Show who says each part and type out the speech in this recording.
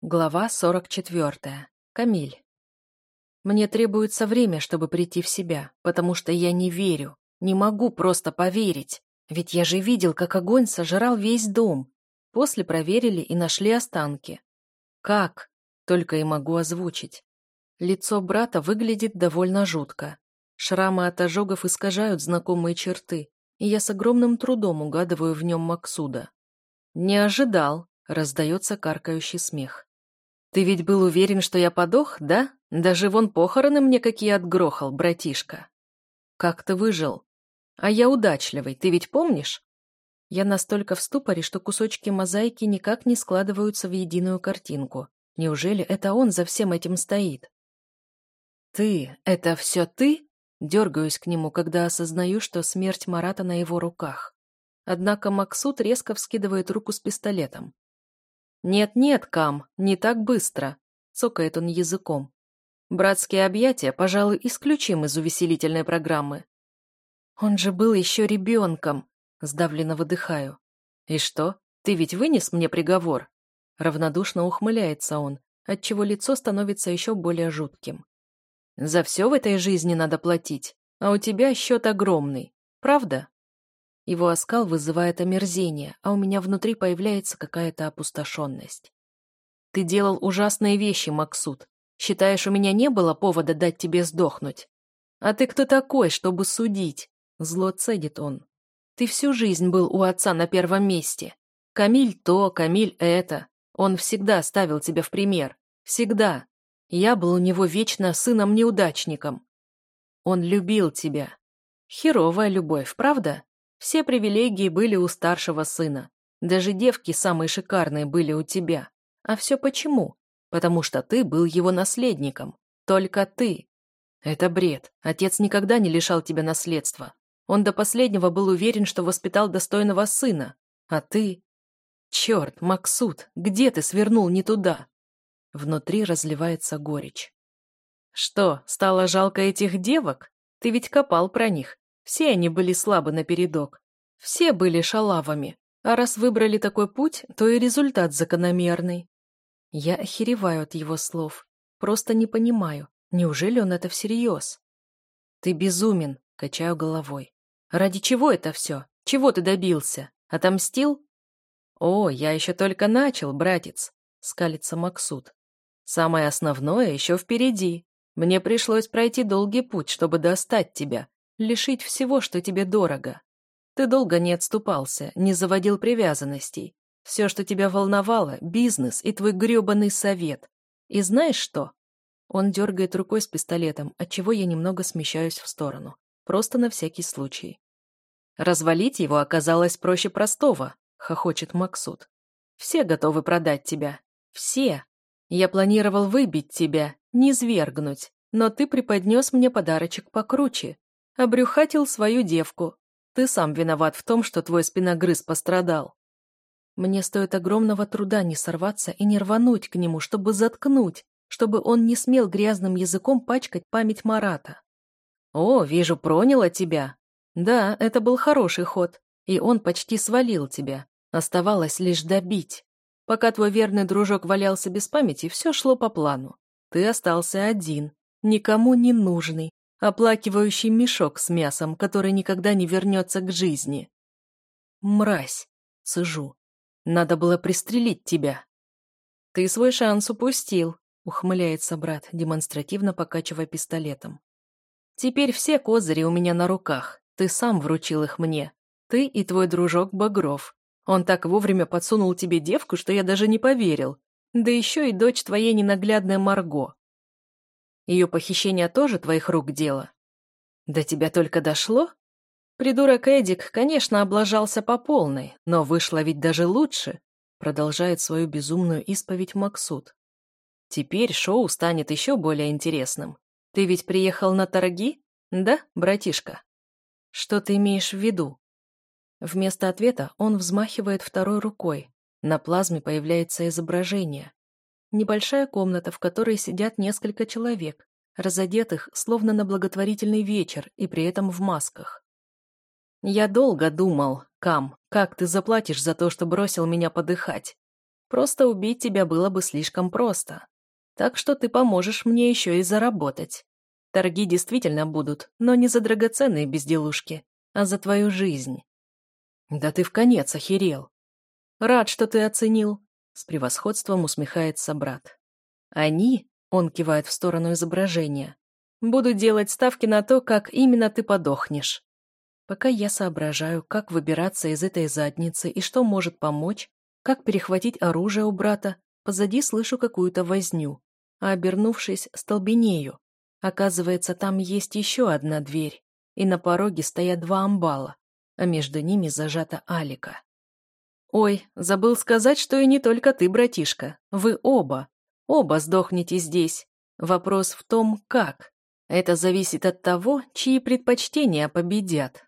Speaker 1: Глава 44. Камиль. Мне требуется время, чтобы прийти в себя, потому что я не верю, не могу просто поверить. Ведь я же видел, как огонь сожрал весь дом. После проверили и нашли останки. Как? Только и могу озвучить. Лицо брата выглядит довольно жутко. Шрамы от ожогов искажают знакомые черты, и я с огромным трудом угадываю в нем Максуда. «Не ожидал», — раздается каркающий смех. «Ты ведь был уверен, что я подох, да? Даже вон похороны мне какие отгрохал, братишка». «Как ты выжил?» «А я удачливый, ты ведь помнишь?» Я настолько в ступоре, что кусочки мозаики никак не складываются в единую картинку. Неужели это он за всем этим стоит? «Ты? Это все ты?» Дергаюсь к нему, когда осознаю, что смерть Марата на его руках. Однако Максут резко вскидывает руку с пистолетом. «Нет-нет, Кам, не так быстро», — цокает он языком. «Братские объятия, пожалуй, исключим из увеселительной программы». «Он же был еще ребенком», — сдавленно выдыхаю. «И что, ты ведь вынес мне приговор?» Равнодушно ухмыляется он, отчего лицо становится еще более жутким. За все в этой жизни надо платить, а у тебя счет огромный. Правда? Его оскал вызывает омерзение, а у меня внутри появляется какая-то опустошенность. Ты делал ужасные вещи, Максут. Считаешь, у меня не было повода дать тебе сдохнуть? А ты кто такой, чтобы судить? Зло цедит он. Ты всю жизнь был у отца на первом месте. Камиль то, Камиль это. Он всегда ставил тебя в пример. Всегда. Я был у него вечно сыном-неудачником. Он любил тебя. Херовая любовь, правда? Все привилегии были у старшего сына. Даже девки самые шикарные были у тебя. А все почему? Потому что ты был его наследником. Только ты. Это бред. Отец никогда не лишал тебя наследства. Он до последнего был уверен, что воспитал достойного сына. А ты... Черт, Максут, где ты свернул не туда? Внутри разливается горечь. «Что, стало жалко этих девок? Ты ведь копал про них. Все они были слабы напередок. Все были шалавами. А раз выбрали такой путь, то и результат закономерный». Я охереваю от его слов. Просто не понимаю, неужели он это всерьез? «Ты безумен», — качаю головой. «Ради чего это все? Чего ты добился? Отомстил?» «О, я еще только начал, братец», — скалится Максут. Самое основное еще впереди. Мне пришлось пройти долгий путь, чтобы достать тебя, лишить всего, что тебе дорого. Ты долго не отступался, не заводил привязанностей. Все, что тебя волновало, бизнес и твой гребаный совет. И знаешь что? Он дергает рукой с пистолетом, отчего я немного смещаюсь в сторону. Просто на всякий случай. Развалить его оказалось проще простого, хохочет Максут. Все готовы продать тебя. Все. Я планировал выбить тебя, не свергнуть, но ты преподнес мне подарочек покруче. Обрюхатил свою девку. Ты сам виноват в том, что твой спиногрыз пострадал. Мне стоит огромного труда не сорваться и не рвануть к нему, чтобы заткнуть, чтобы он не смел грязным языком пачкать память Марата. «О, вижу, проняло тебя. Да, это был хороший ход, и он почти свалил тебя. Оставалось лишь добить. Пока твой верный дружок валялся без памяти, все шло по плану. Ты остался один, никому не нужный, оплакивающий мешок с мясом, который никогда не вернется к жизни. Мразь, цежу. Надо было пристрелить тебя. Ты свой шанс упустил, ухмыляется брат, демонстративно покачивая пистолетом. Теперь все козыри у меня на руках. Ты сам вручил их мне. Ты и твой дружок Багров. Он так вовремя подсунул тебе девку, что я даже не поверил. Да еще и дочь твоей ненаглядная Марго. Ее похищение тоже твоих рук дело. До тебя только дошло? Придурок Эдик, конечно, облажался по полной, но вышло ведь даже лучше, продолжает свою безумную исповедь Максут. Теперь шоу станет еще более интересным. Ты ведь приехал на торги? Да, братишка? Что ты имеешь в виду? Вместо ответа он взмахивает второй рукой. На плазме появляется изображение. Небольшая комната, в которой сидят несколько человек, разодетых словно на благотворительный вечер и при этом в масках. «Я долго думал, Кам, как ты заплатишь за то, что бросил меня подыхать. Просто убить тебя было бы слишком просто. Так что ты поможешь мне еще и заработать. Торги действительно будут, но не за драгоценные безделушки, а за твою жизнь. Да ты в конец охерел. Рад, что ты оценил. С превосходством усмехается брат. Они, он кивает в сторону изображения, будут делать ставки на то, как именно ты подохнешь. Пока я соображаю, как выбираться из этой задницы и что может помочь, как перехватить оружие у брата, позади слышу какую-то возню, а обернувшись, столбенею. Оказывается, там есть еще одна дверь, и на пороге стоят два амбала, а между ними зажата Алика. «Ой, забыл сказать, что и не только ты, братишка. Вы оба. Оба сдохнете здесь. Вопрос в том, как. Это зависит от того, чьи предпочтения победят».